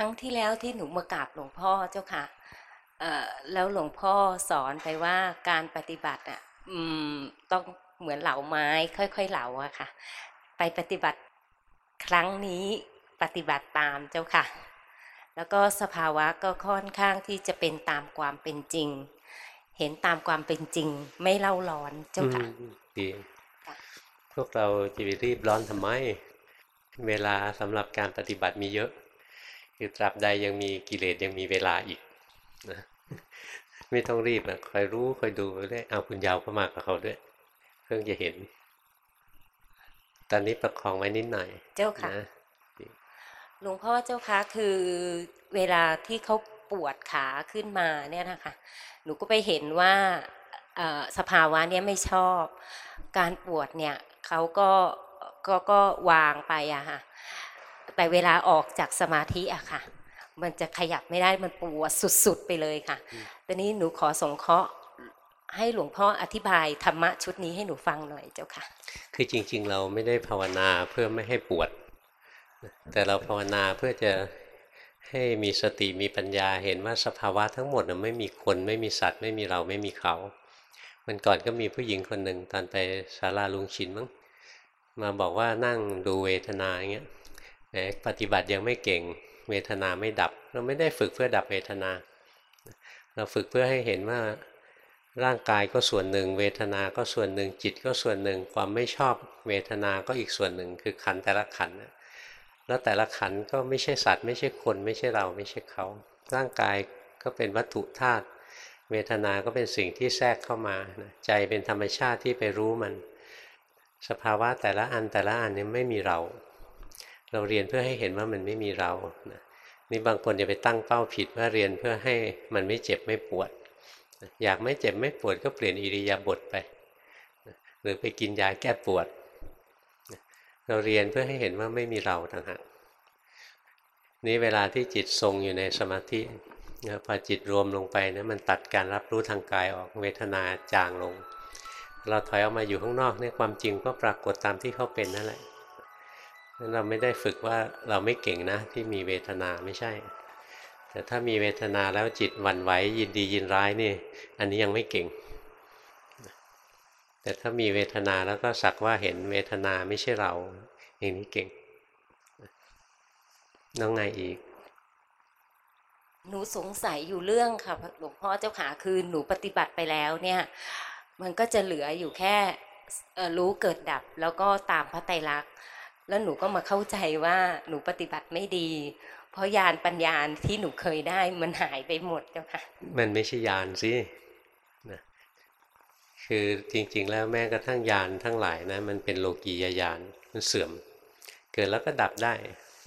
รั้งที่แล้วที่หนูมากราบหลวงพ่อเจ้าค่ะเอ่อแล้วหลวงพ่อสอนไปว่าการปฏิบัติอะอืมต้องเหมือนเหลาไม้ ค่อยๆเหลาอะค่ะ ไปปฏิบัติครั้งนี้ปฏิบัติตามเจ้าค่ะ แล้วก็สภาวะก็ค่อนข้างที่จะเป็นตามความเป็นจริง เห็นตามความเป็นจริง ไม่เล่าร้อนเจ้าค่ะอืมดีค่ะพวกเราจะไปรีบร้อนทำไม เวลาสำหรับการปฏิบัติมีเยอะ คือตราบใดยังมีกิเลสยังมีเวลาอีกนะไม่ต้องรีบนะคอยรู้คอยดูไปเรื่อยเอาคุณยาวเข้ามากับเขาด้วยเพิ่งจะเห็น ตอนนี้ประคองไว้นิดหน่อย เจ้าค่ะนะหลวงพ่อเจ้าคะคือเวลาที่เขาปวดขาขึ้นมาเนี่ยนะคะหนูก็ไปเห็นว่าเอ่อสภาวะเนี้ยไม่ชอบ การปวดเนี่ยเขาก็ก็ก็วางไปอะค่ะ แต่เวลาออกจากสมาธิอะค่ะ มันจะขยับไม่ได้มันปวดสุดๆไปเลยค่ะตอนนี้หนูขอสงเคราะห์ให้หลวงพ่ออธิบายธรรมะชุดนี้ให้หนูฟังหน่อยเจ้าค่ะ คือจริง ๆ เราไม่ได้ภาวนาเพื่อไม่ให้ปวด แต่เราภาวนาเพื่อจะให้มีสติมีปัญญาเห็นว่าสภาวะทั้งหมดน่ะไม่มีคนไม่มีสัตว์ ไม่มีเราไม่มีเขา มันก่อนก็มีผู้หญิงคนหนึ่งตอนไปศาลาลุงชินมั้งมาบอกว่านั่งดูเวทนาอย่างเงี้ยแหม ปฏิบัติยังไม่เก่งเวทนาไม่ดับ เราไม่ได้ฝึกเพื่อดับเวทนา เราฝึกเพื่อให้เห็นว่าร่างกายก็ส่วนหนึ่ง เวทนาก็ส่วนหนึ่งจิตก็ส่วนหนึ่ง ความไม่ชอบเวทนาก็อีกส่วนหนึ่ง คือขันแต่ละขันแล้วแต่ละขันก็ไม่ใช่สัตว์ ไม่ใช่คนไม่ใช่เราไม่ใช่เขา ร่างกายก็เป็นวัตถุธาตุเวทนาก็เป็นสิ่งที่แทรกเข้ามาใจเป็นธรรมชาติที่ไปรู้มัน สภาวะแต่ละอันแต่ละอันนี้ไม่มีเรา เราเรียนเพื่อให้เห็นว่ามันไม่มีเรานะนี่บางคนจะไปตั้งเป้าผิดว่าเรียนเพื่อให้มันไม่เจ็บไม่ปวด อยากไม่เจ็บไม่ปวดก็เปลี่ยนอิริยาบถไป หรือไปกินยาแก้ปวด เราเรียนเพื่อให้เห็นว่าไม่มีเราต่างหากนี่เวลาที่จิตทรงอยู่ในสมาธิพอจิตรวมลงไปนะมันตัดการรับรู้ทางกายออกเวทนาจางลง เราถอยออกมาอยู่ข้างนอกเนี่ยความจริงก็ปรากฏตามที่เขาเป็นนั่นแหละ นั้นเราไม่ได้ฝึกว่าเราไม่เก่งนะ ที่มีเวทนาไม่ใช่ แต่ถ้ามีเวทนาแล้วจิตหวั่นไหวยินดียินร้ายนี่ อันนี้ยังไม่เก่ง แต่ถ้ามีเวทนาแล้วก็สักว่าเห็นเวทนาไม่ใช่เราอย่างนี้เก่งน้องไงอีก หนูสงสัยอยู่เรื่องค่ะหลวงพ่อเจ้าขาคือหนูปฏิบัติไปแล้วเนี่ย มันก็จะเหลืออยู่แค่รู้เกิดดับแล้วก็ตามพระไตรลักษณ์ แล้วหนูก็มาเข้าใจว่าหนูปฏิบัติไม่ดี เพราะญาณปัญญาที่หนูเคยได้มันหายไปหมดเจ้าค่ะ มันไม่ใช่ยานสินะคือจริงๆแล้วแม้กระทั่งยานทั้งหลายนะ มันเป็นโลกียญาณมันเสื่อม เกิดแล้วก็ดับได้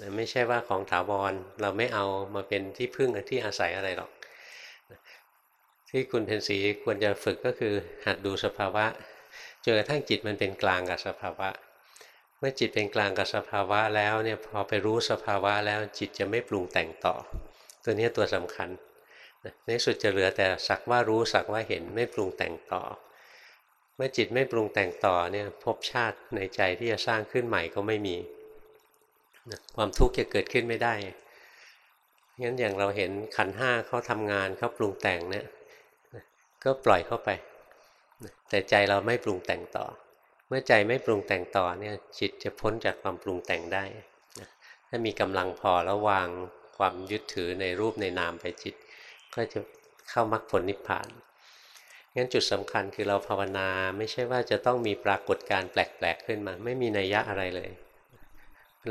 นะไม่ใช่ว่าของถาวรเราไม่เอามาเป็นที่พึ่งที่อาศัยอะไรหรอก ที่คุณเพนสีควรจะฝึกก็คือหัดดูสภาวะจนกระทั่งจิตมันเป็นกลางกับสภาวะ มื่อจิตเป็นกลางกับสภาวะแล้วเนี่ยพอไปรู้สภาวะแล้วจิตจะไม่ปรุงแต่งต่อ ตัวนี้ตัวสำคัญในสุดจะเหลือแต่สักว่ารู้สักว่าเห็นไม่ปรุงแต่งต่อ เมื่อจิตไม่ปรุงแต่งต่อเนี่ยภพชาติในใจที่จะสร้างขึ้นใหม่ก็ไม่มีความทุกข์จะเกิดขึ้นไม่ได้งั้นอย่างเราเห็นขันห้าเขาทำงานเขาปรุงแต่งเนี่ยก็ปล่อยเข้าไป แต่ใจเราไม่ปรุงแต่งต่อ มื่อใจไม่ปรุงแต่งต่อเนี่ยจิตจะพ้นจากความปรุงแต่งได้ถ้ามีกำลังพอแล้ววางความยึดถือในรูปในนามไปจิต ก็จะเข้ามรรคผลนิพพานงั้นจุดสำคัญคือเราภาวนาไม่ใช่ว่าจะต้องมีปรากฏการณ์แปลกๆขึ้นมา ไม่มีนัยยะอะไรเลย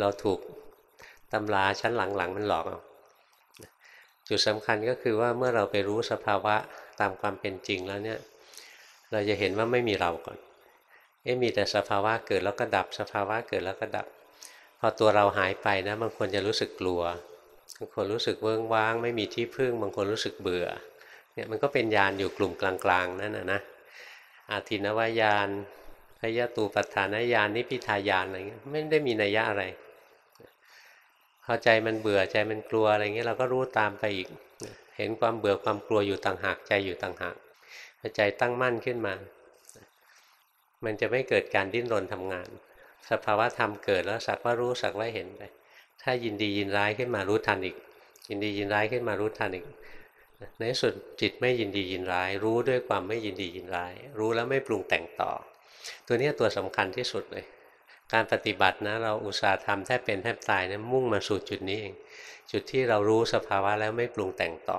เราถูกตำราชั้นหลังๆมันหลอกเอาจุดสำคัญก็คือว่าเมื่อเราไปรู้สภาวะตามความเป็นจริงแล้วเนี่ย เราจะเห็นว่าไม่มีเราก่อน เอ๊ะมีแต่สภาวะเกิดแล้วก็ดับ สภาวะเกิดแล้วก็ดับ พอตัวเราหายไปนะบางคนจะรู้สึกกลัวบางคนรู้สึกเวิ้งว้าง ไม่มีที่พึ่งบางคนรู้สึกเบื่อเนี่ยมันก็เป็นยานอยู่กลุ่มกลางๆนั่นนะนะอาทินวายานพยตูปัฏฐานญาณนิพิทายานอะไรเงี้ยไม่ได้มีนัยยะอะไรพอใจมันเบื่อใจมันกลัวอะไรเงี้ยเราก็รู้ตามไปอีก เห็นความเบื่อความกลัวอยู่ต่างหากใจอยู่ต่างหากพอใจตั้งมั่นขึ้นมา มันจะไม่เกิดการดิ้นรนทำงาน สภาวะธรรมเกิดแล้วสักว่ารู้สักว่าเห็นไปถ้ายินดียินร้ายขึ้นมารู้ทันอีก ยินดียินร้ายขึ้นมารู้ทันอีกในสุดจิตไม่ยินดียินร้าย รู้ด้วยความไม่ยินดียินร้าย รู้แล้วไม่ปรุงแต่งต่อ ตัวนี้ตัวสำคัญที่สุดเลย การปฏิบัตินะเราอุตส่าห์ทำแทบเป็นแทบตายนะมุ่งมาสู่จุดนี้เอง จุดที่เรารู้สภาวะแล้วไม่ปรุงแต่งต่อ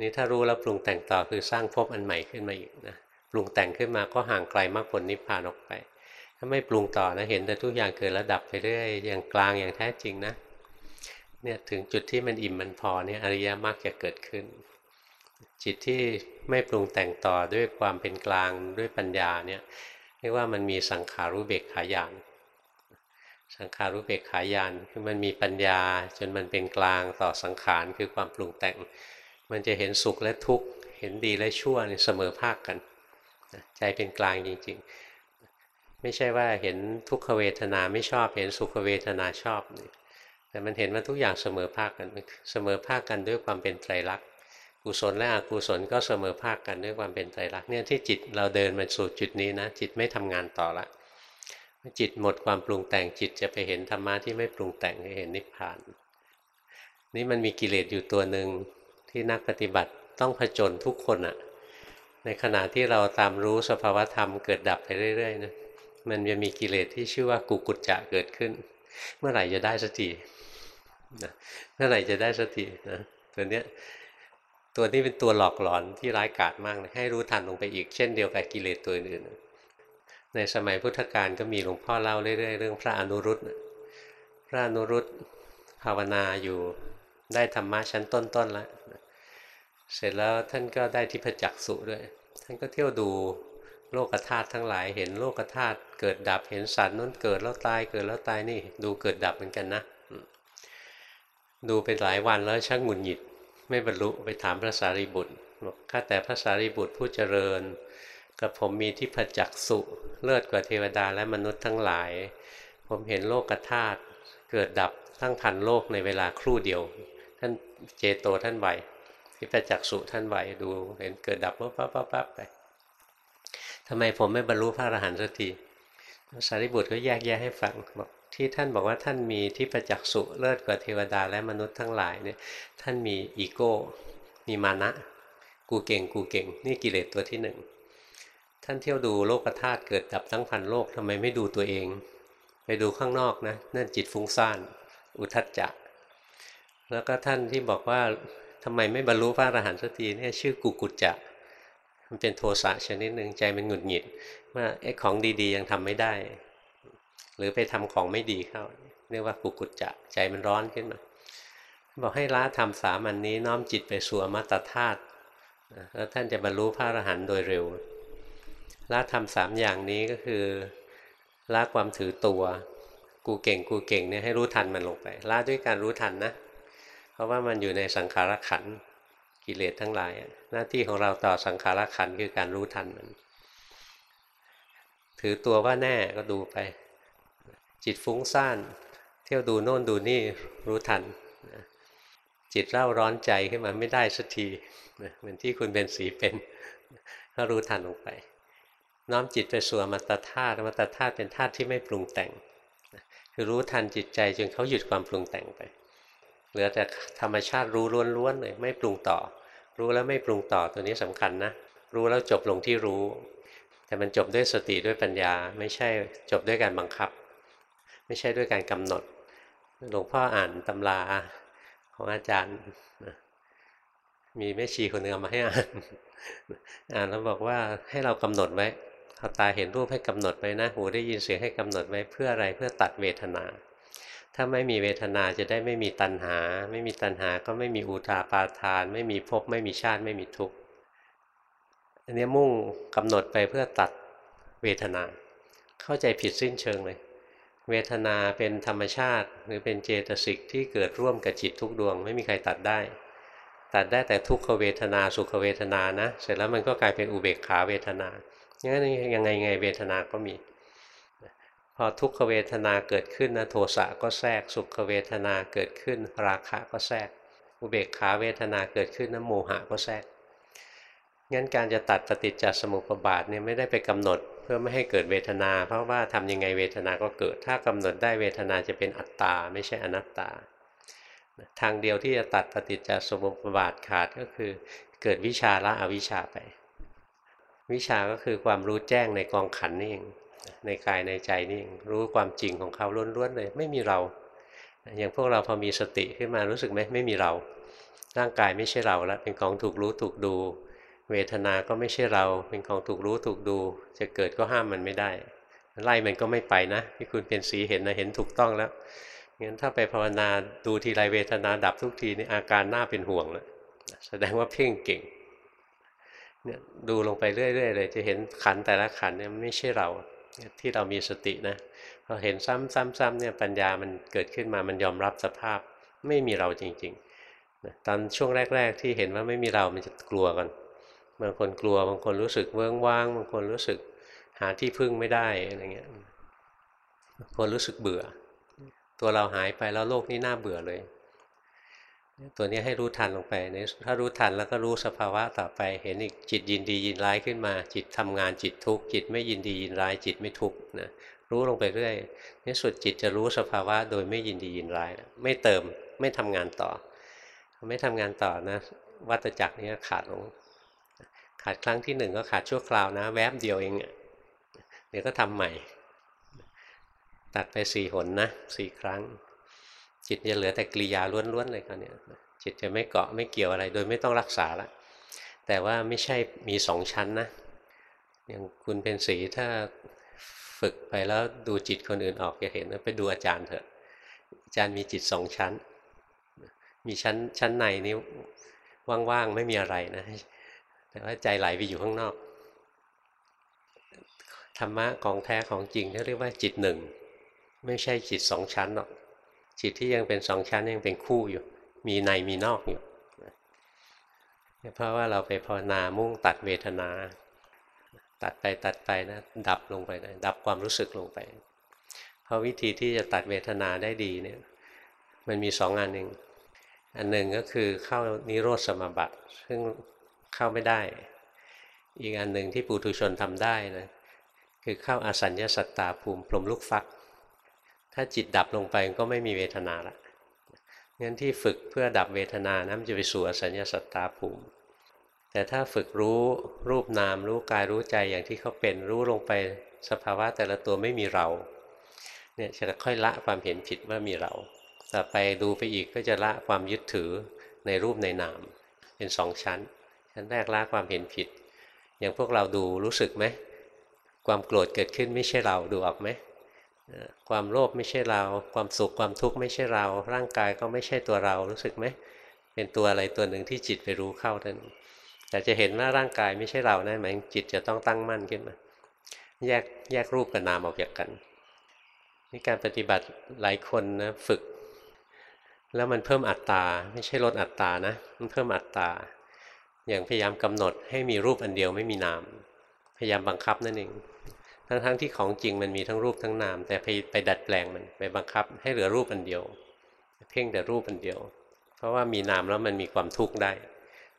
นี่ถ้ารู้แล้วปรุงแต่งต่อคือสร้างภพอันใหม่ขึ้นมาอีกนะ ปรุงแต่งขึ้นมาก็ห่างไกลมากผลนิพพานออกไป ถ้าไม่ปรุงต่อนะเห็นแต่ทุกอย่างเกิดแล้วดับไปเรื่อยอย่างกลางอย่างแท้จริงนะเนี่ยถึงจุดที่มันอิ่มมันพอเนี่ยอริยมรรคจะเกิดขึ้น จิตที่ไม่ปรุงแต่งต่อด้วยความเป็นกลางด้วยปัญญาเนี่ยเรียกว่ามันมีสังขารุเบกขายานสังขารุเบกขายานคือมันมีปัญญาจนมันเป็นกลางต่อสังขารคือความปรุงแต่ง มันจะเห็นสุขและทุกข์เห็นดีและชั่วเสมอภาคกัน ใจเป็นกลางจริง ๆ ไม่ใช่ว่าเห็นทุกขเวทนาไม่ชอบเห็นสุขเวทนาชอบ แต่มันเห็นว่าทุกอย่างเสมอภาคกันเสมอภาคกันด้วยความเป็นไตรลักษณ์กุศลและอกุศลก็เสมอภาคกันด้วยความเป็นไตรลักษณ์เนี่ยที่จิตเราเดินมาสู่จุดนี้นะ จิตไม่ทำงานต่อละจิตหมดความปรุงแต่งจิตจะไปเห็นธรรมะที่ไม่ปรุงแต่งเห็นนิพพาน นี่มันมีกิเลสอยู่ตัวหนึ่งที่นักปฏิบัติต้องผจญทุกคนอะ ในขณะที่เราตามรู้สภาวธรรมเกิดดับไปเรื่อยๆนะมันจะมีกิเลสที่ชื่อว่ากุกุจจะเกิดขึ้น เมื่อไหร่จะได้สตินะเมื่อไหร่จะได้สตินะตัวเนี้ยตัวนี้เป็นตัวหลอกหลอนที่ร้ายกาจมากเลยให้รู้ทันลงไปอีกเช่นเดียวกับกิเลสตัวอื่นในสมัยพุทธกาลก็มีหลวงพ่อเล่าเรื่อยๆเรื่องพระอนุรุตพระอนุรุตภาวนาอยู่ได้ธรรมะชั้นต้นๆแล้ว เสร็จแล้วท่านก็ได้ทิพจักสุด้วย ท่านก็เที่ยวดูโลกธาตุทั้งหลายเห็นโลกธาตุเกิดดับเห็นสัตว์นู้นเกิดแล้วตายเกิดแล้วตายนี่ดูเกิดดับเหมือนกันนะ ดูเป็นหลายวันแล้วช่างหงุดหงิด ไม่บรรลุไปถามพระสารีบุตรบอกข้าแต่พระสารีบุตรผู้เจริญกับผมมีทิพจักสุเลิศกว่าเทวดาและมนุษย์ทั้งหลาย ผมเห็นโลกธาตุเกิดดับตั้งพันโลกในเวลาครู่เดียว ท่านเจโตท่านไหว ทิพจักสุท่านไหวดู เห็นเกิดดับปั๊บปั๊บปั๊บไปทำไมผมไม่บรรลุพระอรหันต์สักทีสารีบุตรก็แยกแยะให้ฟังบอกที่ท่านบอกว่าท่านมีทิพจักสุเลิศกว่าเทวดาและมนุษย์ทั้งหลายเนี่ยท่านมีอีโก้ มีมานะ กูเก่งกูเก่ง นี่กิเลสตัวที่หนึ่งท่านเที่ยวดูโลกธาตุเกิดดับทั้งพันโลกทำไมไม่ดูตัวเอง ไปดูข้างนอกนะนั่นจิตฟุ้งซ่าน อุทัจจะแล้วก็ท่านที่บอกว่า ทำไมไม่บรรลุพระอรหันต์สักทีเนี่ยชื่อกุกุจจะมันเป็นโทสะชนิดหนึ่งใจมันหงุดหงิดว่าไอ้ของดีๆยังทำไม่ได้ หรือไปทำของไม่ดีเข้าเรียกว่ากุกุจจะใจมันร้อนขึ้นมาบอกให้ละทำสามันนี้น้อมจิตไปสู่อมตะธาตุแล้วท่านจะบรรลุพระอรหันต์โดยเร็วละทำสามอย่างนี้ก็คือละความถือตัว กูเก่งกูเก่งเนี่ยให้รู้ทันมันลงไปละด้วยการรู้ทันนะ ราะว่ามันอยู่ในสังขารขันกิเลสทั้งหลาย หน้าที่ของเราต่อสังขารขันคือการรู้ทันมัน ถือตัวว่าแน่ก็ดูไป จิตฟุ้งซ่าน เที่ยวดูโน่นดูนี่รู้ทัน จิตเร่าร้อนใจขึ้นมาไม่ได้สักทีเหมือนที่คุณเป็นสีเป็นก็รู้ทันลงไป น้อมจิตไปสู่อมตะธาตุอมตะธาตุเป็นธาตุที่ไม่ปรุงแต่ง คือรู้ทันจิตใจจนเขาหยุดความปรุงแต่งไป เหลือแต่ธรรมชาติรู้ล้วนๆเลยไม่ปรุงต่อ รู้แล้วไม่ปรุงต่อตัวนี้สำคัญนะรู้แล้วจบลงที่รู้ แต่มันจบด้วยสติด้วยปัญญา ไม่ใช่จบด้วยการบังคับ ไม่ใช่ด้วยการกำหนดหลวงพ่ออ่านตำราของอาจารย์มีแม่ชีคนหนึ่งเอามาให้อ่านอ่านแล้วบอกว่าให้เรากำหนดไว้พอตาเห็นรูปให้กำหนดไว้นะหูได้ยินเสียงให้กำหนดไว้เพื่ออะไรเพื่อตัดเวทนา ถ้าไม่มีเวทนาจะได้ไม่มีตัณหา ไม่มีตัณหาก็ไม่มีอุตาปาทาน ไม่มีภพไม่มีชาติไม่มีทุกข์อันนี้มุ่งกำหนดไปเพื่อตัดเวทนา เข้าใจผิดสิ้นเชิงเลย เวทนาเป็นธรรมชาติ หรือเป็นเจตสิกที่เกิดร่วมกับจิตทุกดวง ไม่มีใครตัดได้ ตัดได้แต่ทุกขเวทนาสุขเวทนานะ เสร็จแล้วมันก็กลายเป็นอุเบกขาเวทนางั้นยังไงไงเวทนาก็มี พอทุกขเวทนาเกิดขึ้นนะโทสะก็แทรก สุขเวทนาเกิดขึ้น ราคะก็แทรก อุเบกขาเวทนาเกิดขึ้นนะโมหะก็แทรกงั้นการจะตัดปฏิจจสมุปบาทเนี่ยไม่ได้ไปกำหนดเพื่อไม่ให้เกิดเวทนา เพราะว่าทำยังไงเวทนาก็เกิด ถ้ากำหนดได้เวทนาจะเป็นอัตตา ไม่ใช่อนัตตา ทางเดียวที่จะตัดปฏิจจสมุปบาทขาดก็คือ เกิดวิชาละอวิชาไป วิชาก็คือความรู้แจ้งในกองขันนี่เอง ในกายในใจนี่รู้ความจริงของเขาล้วนๆเลย ไม่มีเรา อย่างพวกเราพอมีสติขึ้นมารู้สึกไหมไม่มีเรา ร่างกายไม่ใช่เราแล้วเป็นของถูกรู้ถูกดู เวทนาก็ไม่ใช่เรา เป็นของถูกรู้ถูกดู จะเกิดก็ห้ามมันไม่ได้ ไล่มันก็ไม่ไปนะที่คุณเป็นสีเห็นนะเห็นถูกต้องแล้วงั้นถ้าไปภาวนาดูทีไรเวทนาดับทุกทีนี่อาการหน่าเป็นห่วงแล้วแสดงว่าเพ่งเก่งเนี่ยดูลงไปเรื่อยๆเลย จะเห็นขันแต่ละขันเนี่ยไม่ใช่เรา ที่เรามีสตินะพอเห็นซ้ำๆๆเนี่ยปัญญามันเกิดขึ้นมามันยอมรับสภาพไม่มีเราจริงๆตอนช่วงแรก ๆ ที่เห็นว่าไม่มีเรามันจะกลัวกันบางคนกลัวบางคนรู้สึกเวิ้งว้างบางคนรู้สึกหาที่พึ่งไม่ได้อะไรเงี้ยคนรู้สึกเบื่อ ตัวเราหายไปแล้วโลกนี้น่าเบื่อเลย ตัวนี้ให้รู้ทันลงไปนถ้ารู้ทันแล้วก็รู้สภาวะต่อไป เห็นอีกจิตยินดียินร้ายขึ้นมา จิตทำงานจิตทุกข์จิตไม่ยินดียินร้ายจิตไม่ทุกข์นะรู้ลงไปเรื่อยในสุดจิตจะรู้สภาวะโดยไม่ยินดียินร้าย ไม่เติมไม่ทำงานต่อ ไม่ทำงานต่อนะ วัตจักรนี้ขาดลง ขาดครั้งที่หนึ่งก็ขาดชั่วคราวนะ แวบเดียวเองเดี๋ยวก็ทำใหม่ ตัดไปสี่หนนะสี่ครั้ง จิตจะเหลือแต่กริยาล้วนๆเลยคราวนี้จิตจะไม่เกาะไม่เกี่ยวอะไร โดยไม่ต้องรักษาละแต่ว่าไม่ใช่มีสองชั้นนะอย่างคุณเป็นสีถ้าฝึกไปแล้วดูจิตคนอื่นออกจะเห็นไปดูอาจารย์เถอะอาจารย์มีจิตสองชั้น มีชั้นชั้นในนี้ว่างๆไม่มีอะไรนะแต่ว่าใจไหลไปอยู่ข้างนอกธรรมะของแท้ของจริงเขาเรียกว่าจิตหนึ่ง ไม่ใช่จิตสองชั้นหรอก จิตที่ยังเป็นสองชั้นยังเป็นคู่อยู่ มีในมีนอกอยู่เพราะว่าเราไปภาวนามุ่งตัดเวทนา ตัดไปตัดไปนะดับลงไปเลยดับความรู้สึกลงไป เพราะวิธีที่จะตัดเวทนาได้ดีเนี่ยมันมีสองอันหนึ่งอันหนึ่งก็คือเข้านิโรธสมบัติ ซึ่งเข้าไม่ได้ อีกอันหนึ่งที่ปุถุชนทำได้นะคือเข้าอาสัญญาสัตตาภูมิพรมลูกฟัก ถ้าจิตดับลงไปก็ไม่มีเวทนาละงั้นที่ฝึกเพื่อดับเวทนานะมันจะไปสู่อสัญญาสัตตาภูมิ แต่ถ้าฝึกรู้รูปนามรู้กายรู้ใจอย่างที่เขาเป็นรู้ลงไปสภาวะแต่ละตัวไม่มีเราเนี่ยจะค่อยละความเห็นผิดว่ามีเราต่อไปดูไปอีกก็จะละความยึดถือในรูปในนาม เป็นสองชั้น ชั้นแรกละความเห็นผิด อย่างพวกเราดูรู้สึกไหมความโกรธเกิดขึ้นไม่ใช่เราดูออกไหม ความโลภไม่ใช่เรา ความสุขความทุกข์ไม่ใช่เรา ร่างกายก็ไม่ใช่ตัวเรารู้สึกไหมเป็นตัวอะไรตัวหนึ่งที่จิตไปรู้เข้านั้นแต่จะเห็นว่าร่างกายไม่ใช่เรานะหมายจิตจะต้องตั้งมั่นขึ้นมาแยกแยกรูปกับนามออกจากกันนี่การปฏิบัติหลายคนนะฝึก แล้วมันเพิ่มอัตตาไม่ใช่ลดอัตตานะมันเพิ่มอัตตาอย่างพยายามกำหนดให้มีรูปอันเดียวไม่มีนาม พยายามบังคับนั่นเอง ทั้งๆทที่ของจริงมันมีทั้งรูปทั้งนาม แต่ไปไปดัดแปลงมันไปบังคับ ให้เหลือรูปอันเดียว เพ่งแต่รูปอันเดียว เพราะว่ามีนามแล้วมันมีความทุกข์ได้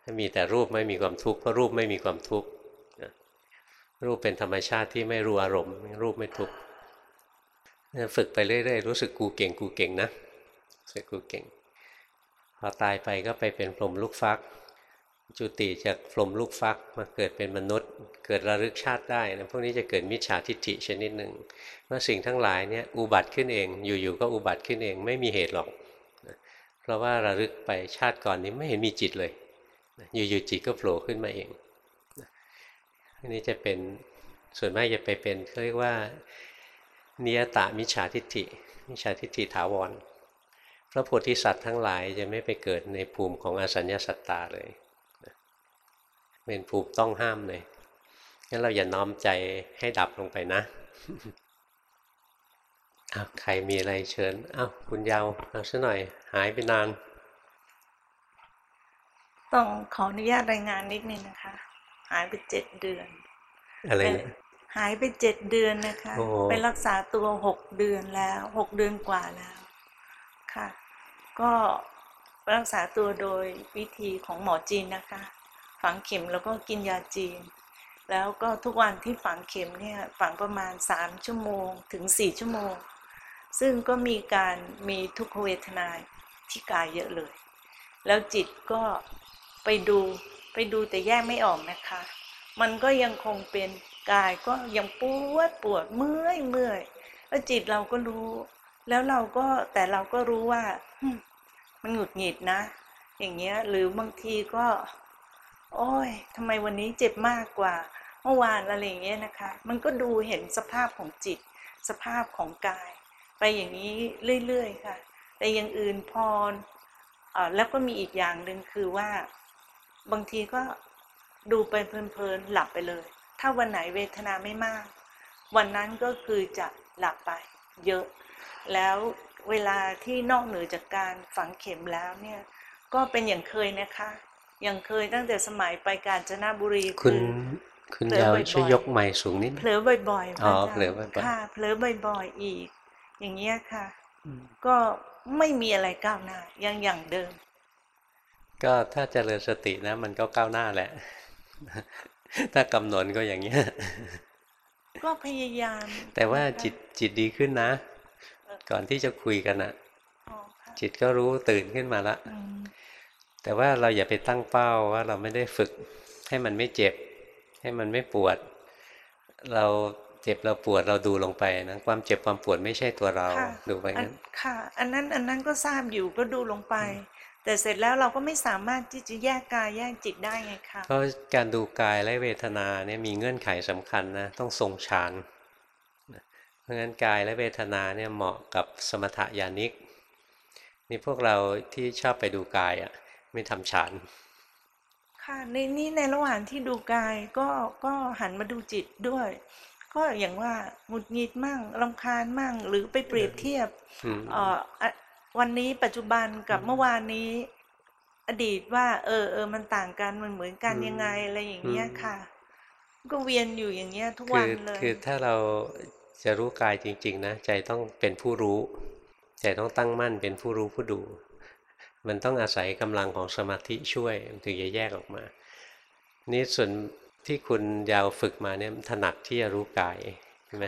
ถ้ามีแต่รูปไม่มีความทุกข์เพราะรูปไม่มีความทุกข์รูปเป็นธรรมชาติที่ไม่รู้อารมณ์ รูปไม่ทุกข์ฝึกไปเรื่อยๆรู้สึกกูเก่งกูเก่งนะรู้สึกกูเก่งพอตายไปก็ไปเป็นพรหมลูกฟัก จุติจากพรมลูกฟักมาเกิดเป็นมนุษย์ เกิดระลึกชาติได้นะพวกนี้จะเกิดมิจฉาทิฏฐิชนิดหนึ่งว่าสิ่งทั้งหลายเนี่ยอุบัติขึ้นเอง อยู่ๆก็อุบัติขึ้นเองไม่มีเหตุหรอก เพราะว่าระลึกไปชาติก่อนนี้ไม่เห็นมีจิตเลย อยู่ๆจิตก็โผล่ขึ้นมาเองอันนี้จะเป็นส่วนมากจะไปเป็นเขาเรียกว่าเนียตามิจฉาทิฏฐิมิจฉาทิฏฐิถาวรพระโพธิสัตว์ทั้งหลายจะไม่ไปเกิดในภูมิของอสัญญาสัตตาเลย เป็นภูมิต้องห้ามเลยงั้นเราอย่าน้อมใจให้ดับลงไปนะอ้าวใครมีอะไรเชิญอ้าวคุณยาวเอาซะหน่อย หายไปนาน ต้องขออนุญาตรายงานนิดนึงนะคะ หายไปเจ็ดเดือน อะไรหายไปเจ็ดเดือนนะคะ ไปรักษาตัวหกเดือนแล้วหกเดือนกว่าแล้วค่ะ ก็รักษาตัวโดยวิธีของหมอจีนนะคะ ฝังเข็มแล้วก็กินยาจีน แล้วก็ทุกวันที่ฝังเข็มเนี่ยฝังประมาณสามชั่วโมงถึงสี่ชั่วโมง ซึ่งก็มีการมีทุกขเวทนาที่กายเยอะเลย แล้วจิตก็ไปดูไปดูแต่แยกไม่ออกนะคะ มันก็ยังคงเป็นกายก็ยังปวดปวดเมื่อยเมื่อยแล้วจิตเราก็รู้ แล้วเราก็แต่เราก็รู้ว่ามันหงุดหงิดนะ อย่างเงี้ยหรือบางทีก็ โอ้ยทำไมวันนี้เจ็บมากกว่าเมื่อวานอะไรอย่างเงี้ยนะคะ มันก็ดูเห็นสภาพของจิต สภาพของกาย ไปอย่างนี้เรื่อยๆค่ะ แต่อย่างอื่นพรออแล้วก็มีอีกอย่างหนึ่งคือว่า บางทีก็ดูไปเพลินๆหลับไปเลย ถ้าวันไหนเวทนาไม่มาก วันนั้นก็คือจะหลับไปเยอะ แล้วเวลาที่นอกเหนือจากการฝังเข็มแล้วเนี่ย ก็เป็นอย่างเคยนะคะ อย่างเคยตั้งแต่สมัยไปกาญจนบุรีคุณอคุณเผลอยาวบ่อยๆช่วยยกไม้สูงนิดเผลอบ่อยๆอ๋อพระาจารย์เผลอบ่อยๆค่ะเผลอบ่อยๆอีก อย่างเงี้ยค่ะ ก็ไม่มีอะไรก้าวหน้ายังอย่างเดิม ก็ถ้าเจริญสตินะ มันก็ก้าวหน้าแหละ ถ้ากำหนดก็อย่างเงี้ยก็พยายาม แต่ว่านะคะจิตจิตดีขึ้นนะ ก่อนที่จะคุยกันอะอ๋อค่ะจิตก็รู้ตื่นขึ้นมาละอืม แต่ว่าเราอย่าไปตั้งเป้าว่าเราไม่ได้ฝึกให้มันไม่เจ็บ ให้มันไม่ปวด เราเจ็บเราปวดเราดูลงไปนะความเจ็บความปวดไม่ใช่ตัวเราค่ะดูไปอันงั้นค่ะ อันนั้นอันนั้นก็ทราบอยู่ก็ดูลงไป แต่เสร็จแล้วเราก็ไม่สามารถที่จะแยกกายแยกจิตได้ไงคะเพราะการดูกายและเวทนาเนี่ยมีเงื่อนไขสำคัญนะต้องทรงฌานนะเพราะงั้นกายและเวทนาเนี่ยเหมาะกับสมถญาณิก นี่พวกเราที่ชอบไปดูกายอะ ไม่ทำฌาน ค่ะในนี้ในระหว่างที่ดูกายก็ก็หันมาดูจิตด้วย ก็อย่างว่าหงุดหงิดมั่งรำคาญมั่ง หรือไปเปรียบเทียบอืมเอ่ออะวันนี้ปัจจุบันกับเมื่อวานนี้ อดีตว่า เออเออมันต่างกันมันเหมือนกันยังไงอะไรอย่างเงี้ยค่ะ ก็เวียนอยู่อย่างเงี้ยทุกคืวันอเลยคือถ้าเราจะรู้กายจริง ๆ นะ ใจต้องเป็นผู้รู้ ใจต้องตั้งมั่นเป็นผู้รู้ผู้ดู มันต้องอาศัยกำลังของสมาธิช่วยถึงจะแยกออกมา นี่ส่วนที่คุณยาวฝึกมาเนี่ยถนัดที่จะรู้กายใช่ไหม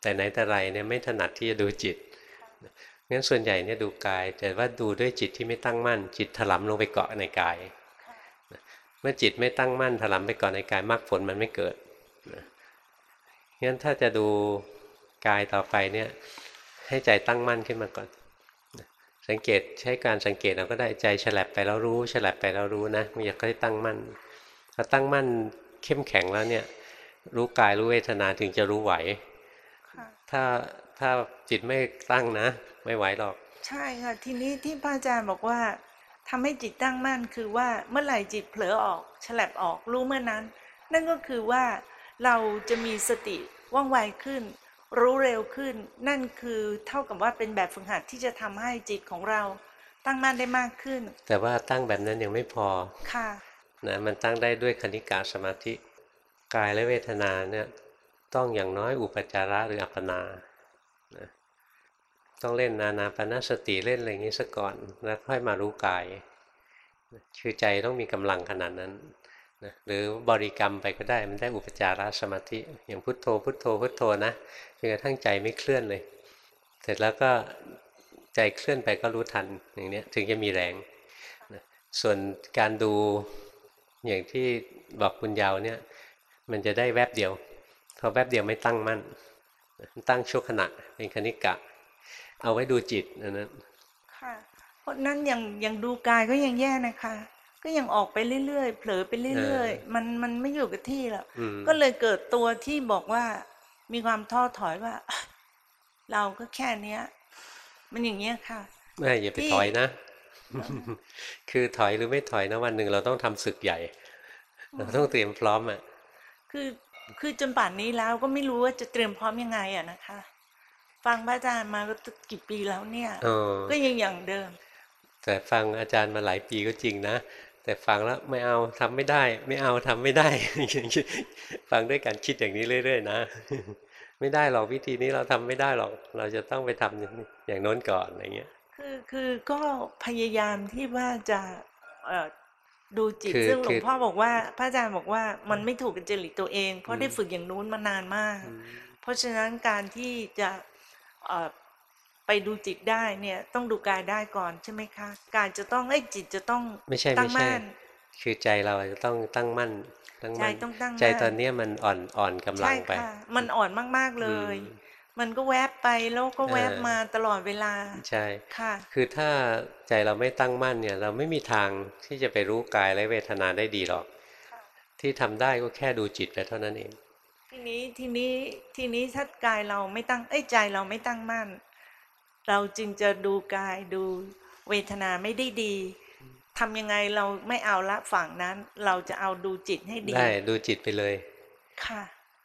แต่ไหนแต่ไรเนี่ยไม่ถนัดที่จะดูจิตงั้นส่วนใหญ่เนี่ยดูกาย แต่ว่าดูด้วยจิตที่ไม่ตั้งมั่น จิตถลำลงไปเกาะในกาย เมื่อจิตไม่ตั้งมั่นถลำไปเกาะในกายมรรคผลมันไม่เกิดงั้นถ้าจะดูกายต่อไปเนี่ยให้ใจตั้งมั่นขึ้นมาก่อน สังเกตใช้การสังเกตเราก็ได้ใจฉลับไปแล้วรู้ฉลับไปแล้วรู้นะมันอยากให้ตั้งมั่นพอตั้งมั่นเข้มแข็งแล้วเนี่ย รู้กายรู้เวทนาถึงจะรู้ไหวค่ะถ้าถ้าจิตไม่ตั้งนะ ไม่ไหวหรอก ใช่ค่ะทีนี้ที่พระอาจารย์บอกว่าทำให้จิตตั้งมั่นคือว่าเมื่อไหร่จิตเผลอออกฉลับออกรู้เมื่อนั้น นั่นก็คือว่าเราจะมีสติว่องไวขึ้น รู้เร็วขึ้น นั่นคือเท่ากับว่าเป็นแบบฝึกหัดที่จะทำให้จิตของเราตั้งมั่นได้มากขึ้น แต่ว่าตั้งแบบนั้นยังไม่พอค่ะนะมันตั้งได้ด้วยคณิกาสมาธิกายและเวทนาเนี่ยต้องอย่างน้อยอุปจาระหรืออัปปนานะต้องเล่นนานาปนสติเล่นอะไรอย่างนี้ซะก่อน แล้วค่อยมารู้กายนะคือใจต้องมีกำลังขนาดนั้น นะหรือบริกรรมไปก็ได้มันได้อุปจารสมาธิ อย่างพุทโธ พุทโธ พุทโธนะจนกระทั่งใจไม่เคลื่อนเลย เสร็จแล้วก็ใจเคลื่อนไปก็รู้ทันอย่างเนี้ยถึงจะมีแรงนะส่วนการดูอย่างที่บอกคุณยาวเนี่ยมันจะได้แวบเดียวพอแวบเดียวไม่ตั้งมั่นตั้งชั่วขณะเป็นคณิกะ เอาไว้ดูจิตอันนั้นค่ะเพราะนั้นอย่างอย่างดูกายก็ยังแย่นะคะ ก็ยังออกไปเรื่อยๆเผลอไปเรื่อยๆมันมันไม่อยู่กับที่หรอกอืมก็เลยเกิดตัวที่บอกว่า มีความท้อถอยว่า เราก็แค่เนี้ย มันอย่างเงี้ยค่ะไม่อย่าไปที่ถอยนะ คือถอยหรือไม่ถอยนะวันหนึ่งเราต้องทำศึกใหญ่ เราต้องเตรียมพร้อมอะคือคือจนป่านนี้แล้วก็ไม่รู้ว่าจะเตรียมพร้อมยังไงอะนะคะ ฟังพระอาจารย์มาก็กี่ปีแล้วเนี่ยเออก็ยังอย่างเดิม แต่ฟังอาจารย์มาหลายปีก็จริงนะ แต่ฟังแล้วไม่เอาทำไม่ได้ ไม่เอาทำไม่ได้ฟังด้วยการคิดอย่างนี้เรื่อย ๆ นะ ไม่ได้หรอกวิธีนี้เราทำไม่ได้หรอก เราจะต้องไปทำอย่างโน้นก่อนอะไรเงี้ย คือคือก็พยายามที่ว่าจะเอ่อดูจิตคือซึ่งหลวคืงอพ่อบอกว่า พระอาจารย์บอกว่ามันไม่ถูกกับจริตตัวเอง เพราะได้อืมฝึกอย่างนู้นมานานมาก เพราะฉะนั้นการที่จะเอ่อ ไปดูจิตได้เนี่ยต้องดูกายได้ก่อนใช่ไหมคะกายจะต้องไอ้ยจิตจะต้องไม่ใช่ตั้ไม่งใช่มั่นคือใจเราจะต้องตั้งมั่นตั้งใจมั่นต้องตั้งใจมั่นตอนเนี้ยมันอ่อนอ่อนกำลัใช่งไปค่ะมันอ่อนมากๆเลยอืมมันก็แวบไปแล้วก็แวบเออมาตลอดเวลาใช่ค่ะ คือถ้าใจเราไม่ตั้งมั่นเนี่ย เราไม่มีทางที่จะไปรู้กายและเวทนาได้ดีหรอก ที่ทำได้ก็แค่ดูจิตไปเท่านั้นเอง ทีนี้ทีนี้ทีนี้ถ้ากายเราไม่ตั้งเอ้ยใจเราไม่ตั้งมั่น เราจึงจะดูกายดูเวทนาไม่ได้ดีทำยังไงเราไม่เอาละฝั่งนั้น เราจะเอาดูจิตให้ดี ได้ดูจิตไปเลยค่ะ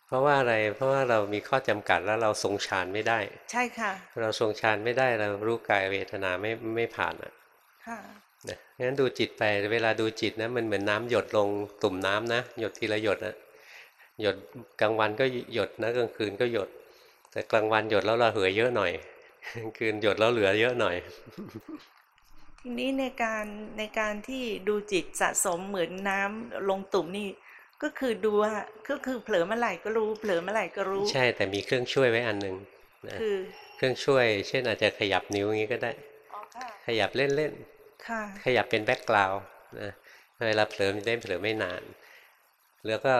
เพราะว่าอะไรเพราะว่าเรามีข้อจำกัดแล้วเราทรงฌานไม่ได้ ใช่ค่ะ เราทรงฌานไม่ได้เรารู้กายเวทนาไม่ไม่ผ่านอะค่ะนะงั้นดูจิตไปเวลาดูจิตนะมันเหมือนน้ำหยดลงตุ่มน้ำนะ หยดทีละหยดนะหยดกลางวันก็หยดนะกลางคืนก็หยด แต่กลางวันหยดแล้วเราเหยเยอะหน่อยกลาง คืนหยดแล้วเหลือเยอะหน่อย ทีนี้ในการในการที่ดูจิตสะสมเหมือนน้ำลงตุ่มนี่ ก็คือดูว่าก็คือเผลอเมื่อไหร่ก็รู้ เผลอเมื่อไหร่ก็รู้ ใช่แต่มีเครื่องช่วยไว้อันหนึ่งนะคือเครื่องช่วย เช่นอาจจะขยับนิ้วอย่างนี้ก็ได้อ๋อค่ะขยับเล่นค่ะๆขยับเป็นแบ็กกราวน์นะเวลาเผลอมันได้เผลอไม่นาน แล้วก็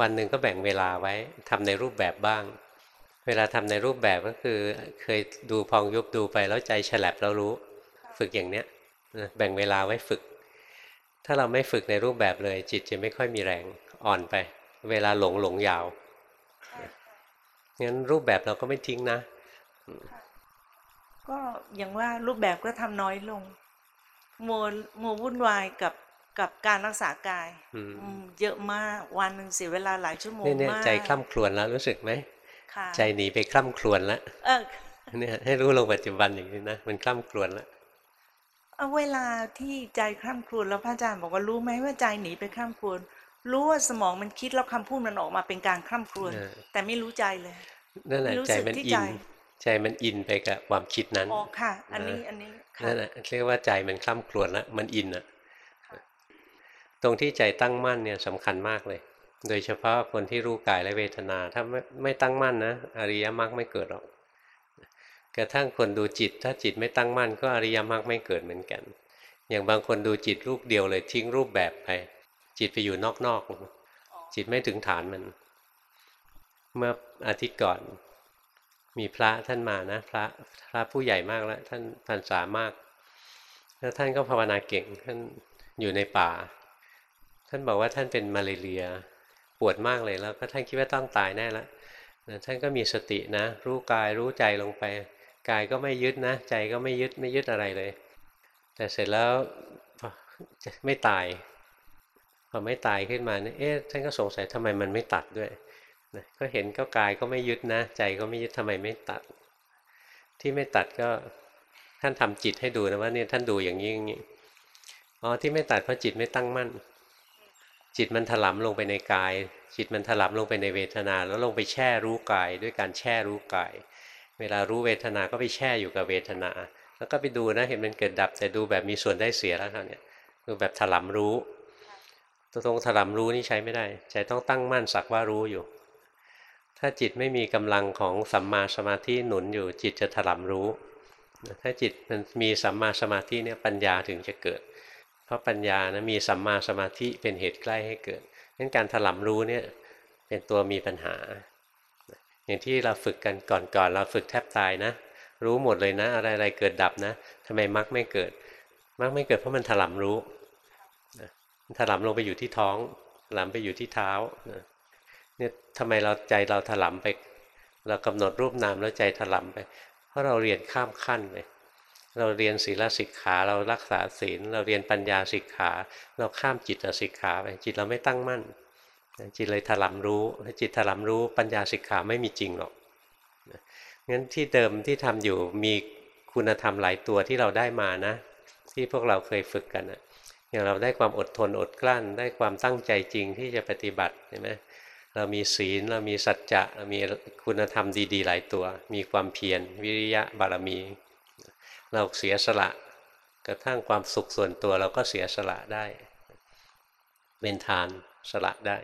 วันหนึ่งก็แบ่งเวลาไว้ทำในรูปแบบบ้าง เวลาทำในรูปแบบก็คือเคยดูพองยุบดูไปแล้วใจฉลับแล้วรู้ ฝึกอย่างเนี้ยนะแบ่งเวลาไว้ฝึก ถ้าเราไม่ฝึกในรูปแบบเลย จิตจะไม่ค่อยมีแรงอ่อนไป เวลาหลงหลงยาวงั้นรูปแบบเราก็ไม่ทิ้งนะ ก็อย่างว่ารูปแบบก็ทำน้อยลงมัวมัววุ่นวายกับกับการรักษากายอืมอืมเยอะมากวันหนึ่งเสียเวลาหลายชั่วโมงเนี่ยเนี่ยมากใจคล่ำครวญแล้วรู้สึกไหมค่ะ ใจหนีไปคล่ำครวญแล้วเออเนี่ยให้รู้ลงปัจจุบันอย่างนี้นะมันคล่ำครวญแล้วเอาเวลาที่ใจคร่ำครวญแล้วพระอาจารย์บอกว่ารู้ไหมว่าใจหนีไปคร่ำครวญรู้ว่าสมองมันคิดแล้วคำพูดมันออกมาเป็นการคร่ำครวญเออแต่ไม่รู้ใจเลยนั่นแหละไม่รู้ใจสึกมันที่อิใจนใจมันอินไปกับความคิดนั้นอ๋อค่ะ อันนี้อันนี้ค่ะนั่นแหละเรียกว่าใจมันคล่ำครวญแล้วมันอินอะตรงที่ใจตั้งมั่นเนี่ยสำคัญมากเลย โดยเฉพาะคนที่รู้กายและเวทนา ถ้าไม่ไม่ตั้งมั่นนะอริยมรรคไม่เกิดหรอกกระทั่งคนดูจิต ถ้าจิตไม่ตั้งมั่น ก็อริยมรรคไม่เกิดเหมือนกัน อย่างบางคนดูจิตรูปเดียวเลยทิ้งรูปแบบไป จิตไปอยู่นอกๆจิตไม่ถึงฐานมัน เมื่ออาทิตย์ก่อน มีพระท่านมานะ พระพระผู้ใหญ่มากแล้วท่านพรรษามาก แล้วท่านก็ภาวนาเก่งท่านอยู่ในป่า ท่านบอกว่าท่านเป็นมาเลเรีย ปวดมากเลยแล้วก็ท่านคิดว่าต้องตายแน่แล้วนะท่านก็มีสตินะ รู้กายรู้ใจลงไป กายก็ไม่ยึดนะ ใจก็ไม่ยึดไม่ยึดอะไรเลย แต่เสร็จแล้วไม่ตายพอไม่ตายขึ้นมาเนี่ยเอ๊ะท่านก็สงสัยทำไมมันไม่ตัดด้วยนะก็เห็นก็กายก็ไม่ยึดนะ ใจก็ไม่ยึดทำไมไม่ตัด ที่ไม่ตัดก็ท่านทำจิตให้ดูนะว่าเนี่ยท่านดูอย่างนี้อย่างนี้อ๋อที่ไม่ตัดเพราะจิตไม่ตั้งมั่น จิตมันถลำลงไปในกาย จิตมันถลำลงไปในเวทนา แล้วลงไปแช่รู้กาย ด้วยการแช่รู้กาย เวลารู้เวทนาก็ไปแช่อยู่กับเวทนา แล้วก็ไปดูนะเห็นมันเกิดดับ แต่ดูแบบมีส่วนได้เสียแล้วครับเนี่ยดูแบบถลำรู้ตรงถลำรู้นี่ใช้ไม่ได้ใจต้องตั้งมั่นสักว่ารู้อยู่ ถ้าจิตไม่มีกำลังของสัมมาสมาธิหนุนอยู่ จิตจะถลำรู้ ถ้าจิตมันมีสัมมาสมาธิเนี่ยปัญญาถึงจะเกิด เพราะปัญญานะมีสัมมาสมาธิเป็นเหตุใกล้ให้เกิดงั้นการถลำรู้เนี่ยเป็นตัวมีปัญหา อย่างที่เราฝึกกันก่อนๆเราฝึกแทบตายนะ รู้หมดเลยนะ อะไรๆเกิดดับนะทำไมมรรคไม่เกิดมรรคไม่เกิดเพราะมันถลำรู้มันถลำลงไปอยู่ที่ท้องถลำไปอยู่ที่เท้าเนี่ยทำไมเราใจเราถลำไป เรากำหนดรูปนามแล้วใจถลำไป เพราะเราเรียนข้ามขั้นไป เราเรียนศีลสิกขาเรารักษาศีล เราเรียนปัญญาสิกขา เราข้ามจิตสิกขาไปจิตเราไม่ตั้งมั่น จิตเลยถลำรู้จิตถลำรู้ปัญญาสิกขาไม่มีจริงหรอกงั้นที่เดิมที่ทำอยู่มีคุณธรรมหลายตัวที่เราได้มานะ ที่พวกเราเคยฝึกกันนะอย่างเราได้ความอดทนอดกลั้น ได้ความตั้งใจจริงที่จะปฏิบัติเห็นไหมเรามีศีลเรามีสัจจะเรามีคุณธรรมดี ๆ หลายตัว มีความเพียรวิริยะบารมี เราเสียสละ กระทั่งความสุขส่วนตัวเราก็เสียสละได้ เป็นทานสละได้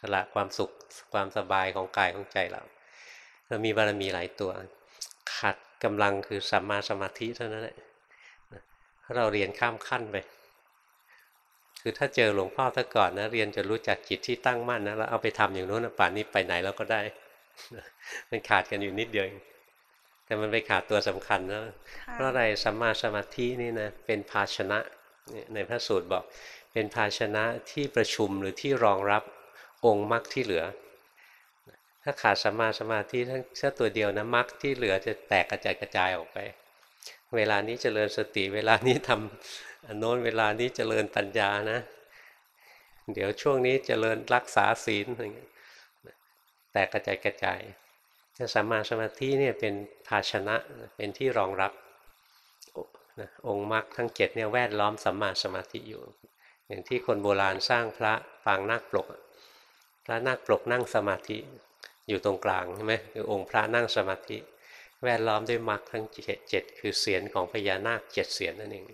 สละความสุขความสบายของกายของใจเรา เรามีบารมีหลายตัวขัดกำลังคือสัมมาสมาธิเท่านั้นแหละนะเราเรียนข้ามขั้นไปคือถ้าเจอหลวงพ่อถ้าก่อนนะเรียนจะรู้จักจิตที่ตั้งมั่นนะแล้วเอาไปทำอย่างโน้นนะป่านนี้ไปไหนเราก็ได้ มันขาดกันอยู่นิดเดียวเอง แต่มันไปขาดตัวสำคัญนะค่ะเพราะอะไรสัมมาสมาธินี่นะเป็นภาชนะเนี่ยในพระสูตรบอก เป็นภาชนะที่ประชุมหรือที่รองรับองค์มรรคที่เหลือ ถ้าขาดสัมมาสมาธิทั้งแค่ตัวเดียวนะมรรคที่เหลือจะแตกกระจายกระจายออกไป เวลานี้เจริญสติ เวลานี้ทำอันโน้นเวลานี้เจริญปัญญานะ เดี๋ยวช่วงนี้เจริญรักษาศีลอะไรเงี้ยแตกกระจายกระจายแต่ สัมมาสมาธิเนี่ยเป็นภาชนะเป็นที่รองรับนะองค์มรรคทั้งเจ็ดเนี่ยแวดล้อมสัมมาสมาธิอยู่ อย่างที่คนโบราณสร้างพระปางนาคปลก พระนาคปลกนั่งสมาธิอยู่ตรงกลางใช่ไหมคือองค์พระนั่งสมาธิ แวดล้อมด้วยมรรคทั้งเจ็ดเจ็ดคือเสียนของพญานาคเจ็ดเสียนนั่นเอง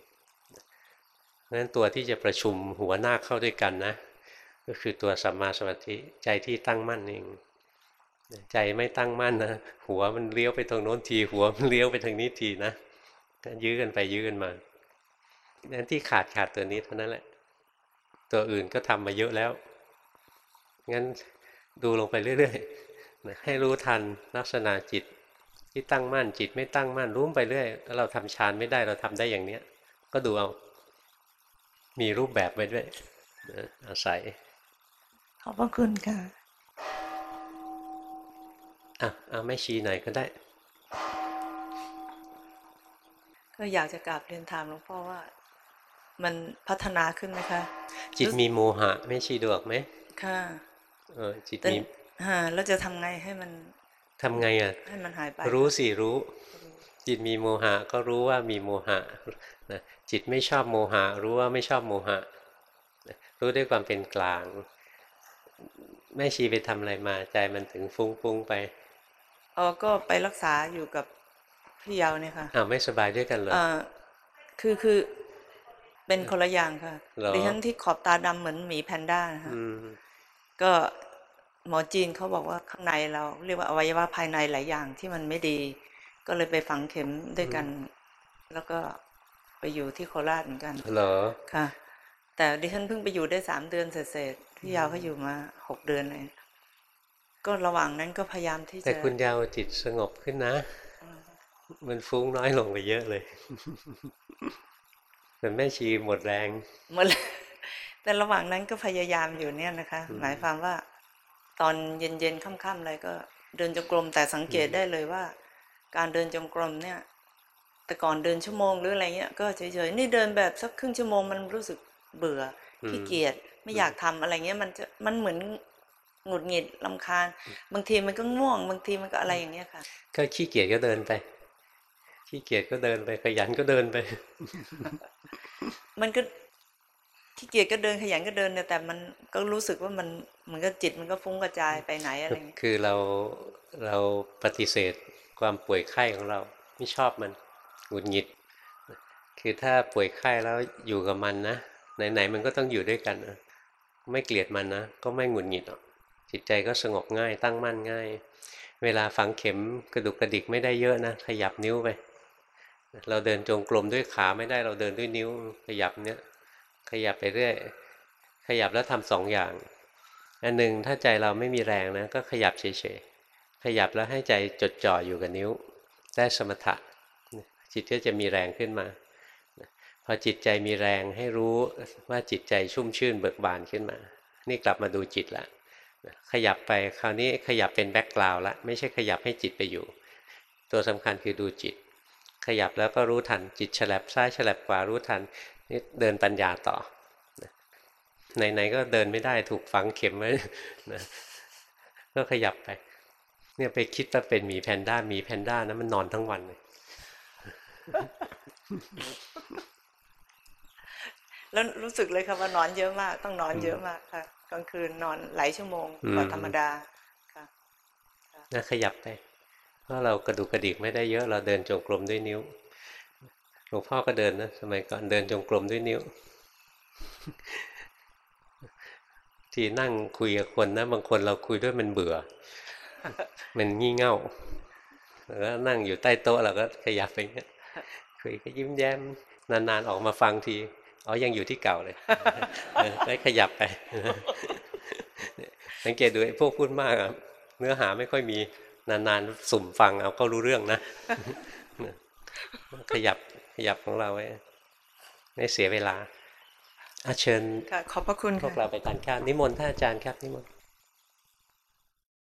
เพราะฉะนั้นตัวที่จะประชุมหัวนาคเข้าด้วยกันนะ ก็คือตัวสัมมาสมาธิใจที่ตั้งมั่นเอง ใจไม่ตั้งมั่นนะหัวมันเลี้ยวไปทางโน้นที หัวมันเลี้ยวไปทางนี้ทีนะก็ยื้อกันไปยื้อกันมานั่นที่ขาดขาดตัวนี้เท่านั้นแหละ ตัวอื่นก็ทำมาเยอะแล้ว งั้นดูลงไปเรื่อยๆนะให้รู้ทันลักษณะจิตที่ตั้งมั่นจิตไม่ตั้งมั่นรู้ไปเรื่อยแล้วเราทำฌานไม่ได้เราทำได้อย่างเนี้ย ก็ดูเอามีรูปแบบไว้ด้วยอาศัย ขอบพระคุณค่ะ อะเอาแม่ชีหน่อยก็ได้ ก็อยากจะกราบเรียนถามหลวงพ่อว่า มันพัฒนาขึ้นไหมคะ จิตมีโมหะแม่ชีดูออกไหมค่ะเออจิตแต่มีฮะแล้วจะทำไงให้มันทำไงอะให้มันหายไป รู้สิรู้ จิตมีโมหะ ก็รู้ว่ามีโมหะนะจิตไม่ชอบโมหะ รู้ว่าไม่ชอบโมหะนะรู้ด้วยความเป็นกลางแม่ชีไปทำอะไรมาใจมันถึงฟุ้งฟุ้งไป อ๋อก็ไปรักษาอยู่กับพี่เยาวเนี่ยค่ะอ้าวไม่สบายด้วยกันเหรอเอ่อคือคือเป็นคนละอย่างค่ะเหรอดิฉันที่ขอบตาดำเหมือนหมีแพนด้านะคะอืมก็หมอจีนเขาบอกว่าข้างในเรา เรียกว่าอวัยวะภายในหลายอย่างที่มันไม่ดี ก็เลยไปฝังเข็มด้วยกัน แล้วก็ไปอยู่ที่โคราชเหมือนกันเหรอค่ะ แต่ดิฉันเพิ่งไปอยู่ได้สามเดือนเศษๆพี่ยาวเขาอยู่มาหกเดือนเลย ก็ระหว่างนั้นก็พยายามที่แต่จะคุณยาวจิตสงบขึ้นนะ มันฟุ้งน้อยลงไปเยอะเลยแต่แม่ชีหมดแรงเมื่อแต่ระหว่างนั้นก็พยายามอยู่เนี่ยนะคะ หมายความว่า ตอนเย็นๆค่ำๆอะไรก็เดินจงกรมแต่สังเกตได้เลยว่า การเดินจงกรมเนี่ย แต่ก่อนเดินชั่วโมงหรืออะไรเงี้ยก็เฉยๆนี่เดินแบบสักครึ่งชั่วโมงมันรู้สึกเบื่ออมขี้เกียจไม่อยากทำอะไรเงี้ยมันจะมันเหมือน หงุดหงิดลำคาญ บางทีมันก็ง่วง บางทีมันก็อะไรอย่างเงี้ยค่ะก็ขี้เกียจก็เดินไป ขี้เกียจก็เดินไป ขยันก็เดินไป มันก็ขี้เกียจก็เดินขยันก็เดินเนี่ยแต่มันก็รู้สึกว่ามันเหมือนกับจิตมันก็ฟุ้งกระจายไปไหนอะไรเงี้ยคือเราเราปฏิเสธความป่วยไข้ของเราไม่ชอบมันหงุดหงิด คือถ้าป่วยไข้แล้วอยู่กับมันนะไหนๆมันก็ต้องอยู่ด้วยกันนะไม่เกลียดมันนะก็ไม่หงุดหงิดหรอก จิตใจก็สงบง่าย ตั้งมั่นง่าย เวลาฝังเข็มกระดุกกระดิกไม่ได้เยอะนะ ขยับนิ้วไป เราเดินจงกรมด้วยขาไม่ได้เราเดินด้วยนิ้ว ขยับเนี้ยขยับไปเรื่อยขยับแล้วทำสองอย่าง อันหนึ่งถ้าใจเราไม่มีแรงนะ ก็ขยับเฉยๆขยับแล้วให้ใจจดจ่ออยู่กับนิ้วได้สมถะจิตก็จะมีแรงขึ้นมาพอจิตใจมีแรงให้รู้ว่าจิตใจชุ่มชื่นเบิกบานขึ้นมา นี่กลับมาดูจิตละ ขยับไปคราวนี้ขยับเป็นแบ็กกราวด์ละไม่ใช่ขยับให้จิตไปอยู่ ตัวสำคัญคือดูจิต ขยับแล้วก็รู้ทันจิตฉลับซ้ายฉลับขวารู้ทันนี่เดินปัญญาต่อไหนๆก็เดินไม่ได้ถูกฝังเข็มไว้นะก็ขยับไป เนี่ยไปคิดว่าเป็นหมีแพนด้าหมีแพนด้านะมันนอนทั้งวันเลยแล้วรู้สึกเลยค่ะว่านอนเยอะมาก ต้องนอนเยอะมากค่ะ กลางคืนนอนหลายชั่วโมงกว่าอืมธรรมดาค่ะนะขยับไปเพราะเรากระดูกกระดิกไม่ได้เยอะเราเดินจงกรมด้วยนิ้วหลวงพ่อก็เดินนะสมัยก่อนเดินจงกรมด้วยนิ้ว ที่นั่งคุยกับคนนะบางคนเราคุยด้วยมันเบื่อ มันงี่เง่าแล้วก็นั่งอยู่ใต้โต๊ะเราก็ขยับไปเงี้ยคุยก็ยิ้มแย้มนานๆออกมาฟังที อ๋อยังอยู่ที่เก่าเลยเออได้ขยับไปสังเกตดูไอ้พวกพูดมากอะเนื้อหาไม่ค่อยมีนานๆสุ่มฟังเอาก็รู้เรื่องนะขยับขยับของเราไว้ไม่เสียเวลาอาเชิญค่ะขอบพระคุณพวค่ะกเราไปทานข้าวนิมนต์ท่านอาจารย์ครับนิมนต์